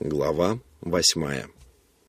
Глава восьмая.